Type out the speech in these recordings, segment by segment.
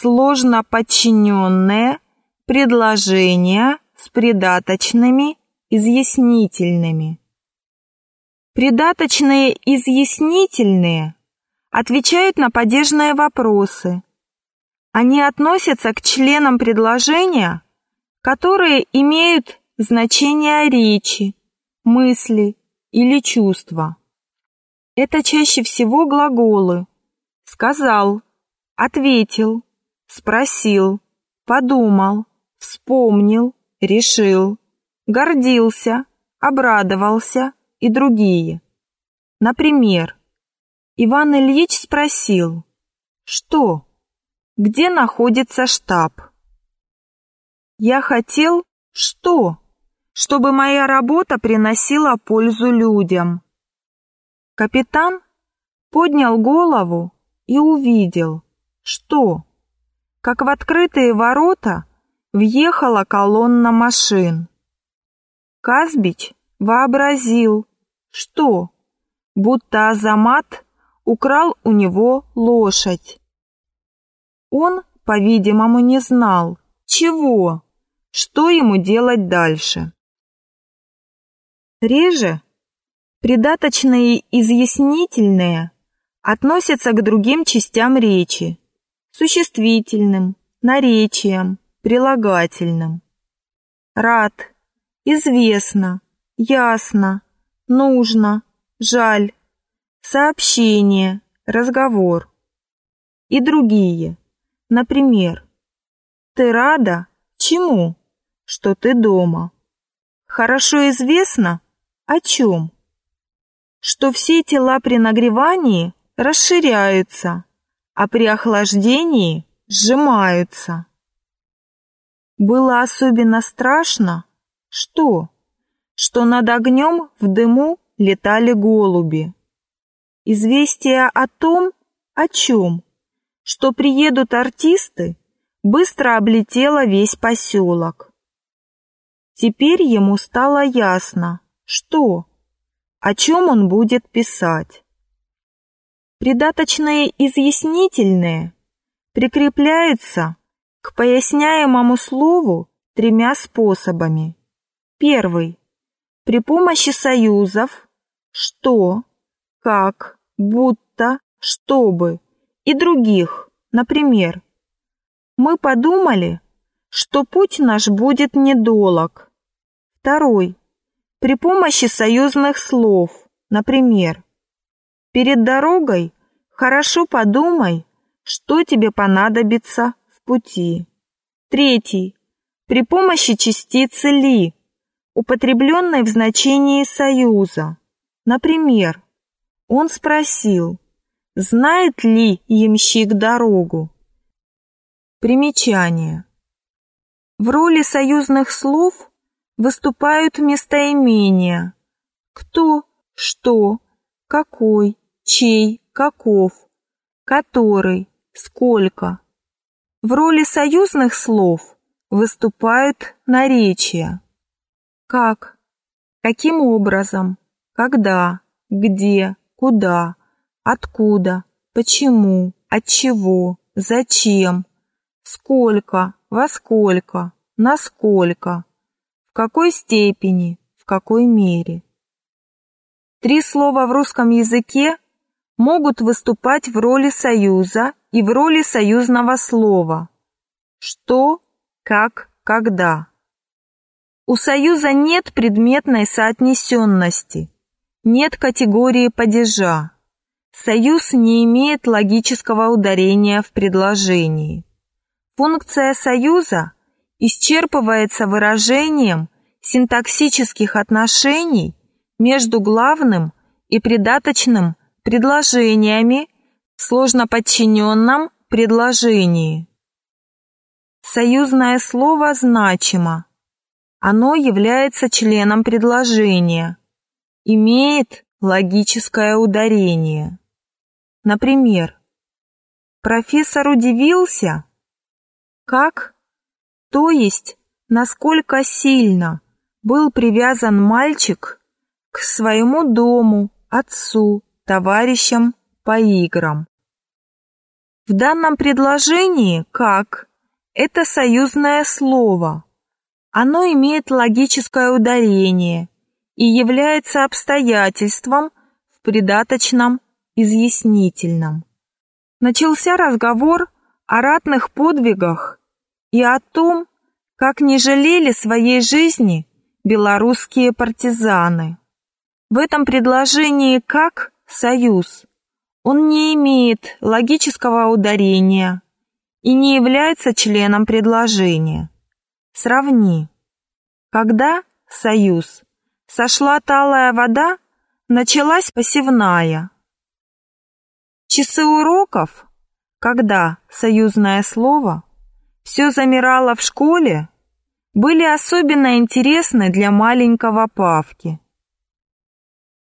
сложно подчиненные предложения с придаточными изъяснительными. Придаточные изъяснительные отвечают на падежные вопросы. Они относятся к членам предложения, которые имеют значение речи, мысли или чувства. Это чаще всего глаголы «сказал», «ответил», «спросил», «подумал», «вспомнил», «решил», «гордился», «обрадовался» и другие. Например, Иван Ильич спросил «Что? Где находится штаб?» Я хотел что? Чтобы моя работа приносила пользу людям. Капитан поднял голову и увидел, что, как в открытые ворота, въехала колонна машин. Казбич вообразил, что, будто Азамат украл у него лошадь. Он, по-видимому, не знал, чего, что ему делать дальше. Реже придаточные изъяснительные относятся к другим частям речи, существительным, наречиям, прилагательным. Рад, известно, ясно, нужно, жаль, сообщение, разговор и другие. Например, ты рада чему? Что ты дома. Хорошо известно, о чем? Что все тела при нагревании расширяются, а при охлаждении сжимаются. Было особенно страшно, что? Что над огнем в дыму летали голуби. Известие о том, о чем? Что приедут артисты, быстро облетела весь поселок. Теперь ему стало ясно, что, о чем он будет писать. Придаточные изъяснительные прикрепляются к поясняемому слову тремя способами. Первый. При помощи союзов «что», «как», «будто», «чтобы» и других, например, мы подумали, что путь наш будет недолог. Второй. При помощи союзных слов, например, перед дорогой хорошо подумай, что тебе понадобится в пути. Третий. При помощи частицы «ли», употребленной в значении союза. Например, он спросил, знает ли ямщик дорогу. Примечание. В роли союзных слов выступают местоимения «кто», «что», «какой», «чей», «каков», «который», «сколько». В роли союзных слов выступают наречия. «как», «каким образом», «когда», «где», «куда», «откуда», «почему», «от чего», «зачем», сколько, во сколько, насколько, в какой степени, в какой мере. Три слова в русском языке могут выступать в роли союза и в роли союзного слова. Что, как, когда. У союза нет предметной соотнесенности, нет категории падежа. Союз не имеет логического ударения в предложении. Функция союза исчерпывается выражением синтаксических отношений между главным и придаточным предложениями в сложно подчиненном предложении. Союзное слово значимо. Оно является членом предложения, имеет логическое ударение. Например, профессор удивился, как? То есть, насколько сильно был привязан мальчик своему дому, отцу, товарищам по играм. В данном предложении «как» – это союзное слово. Оно имеет логическое ударение и является обстоятельством в придаточном изъяснительном. Начался разговор о ратных подвигах и о том, как не жалели своей жизни белорусские партизаны. В этом предложении «как» – союз. Он не имеет логического ударения и не является членом предложения. Сравни. Когда союз сошла талая вода, началась посевная. Часы уроков, когда союзное слово все замирало в школе, были особенно интересны для маленького Павки.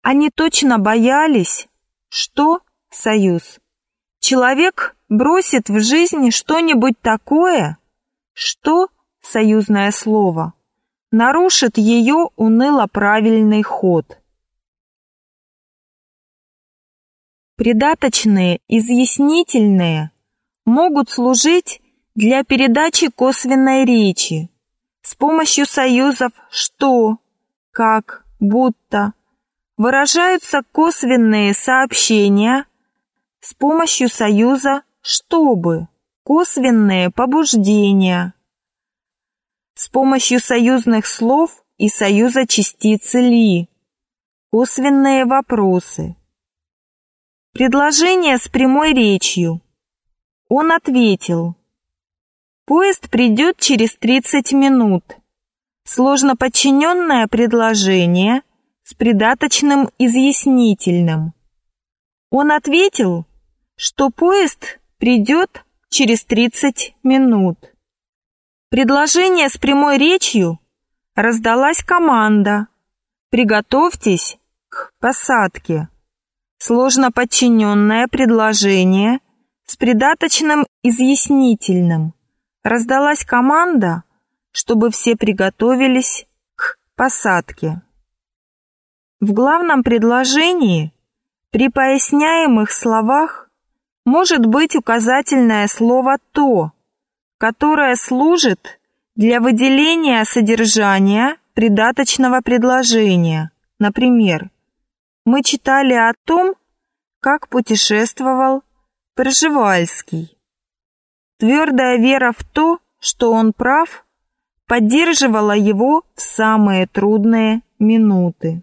Они точно боялись, что союз. Человек бросит в жизни что-нибудь такое, что, союзное слово, нарушит ее уныло-правильный ход. Придаточные, изъяснительные могут служить для передачи косвенной речи с помощью союзов «что», «как», «будто», выражаются косвенные сообщения с помощью союза «чтобы», косвенные побуждения с помощью союзных слов и союза частицы «ли», косвенные вопросы. Предложение с прямой речью. Он ответил. Поезд придет через 30 минут. Сложно подчиненное предложение с придаточным изъяснительным. Он ответил, что поезд придет через 30 минут. Предложение с прямой речью раздалась команда «Приготовьтесь к посадке». Сложно подчиненное предложение с придаточным изъяснительным. Раздалась команда, чтобы все приготовились к посадке. В главном предложении при поясняемых словах может быть указательное слово «то», которое служит для выделения содержания придаточного предложения. Например, мы читали о том, как путешествовал Пржевальский. Твердая вера в то, что он прав, поддерживала его в самые трудные минуты.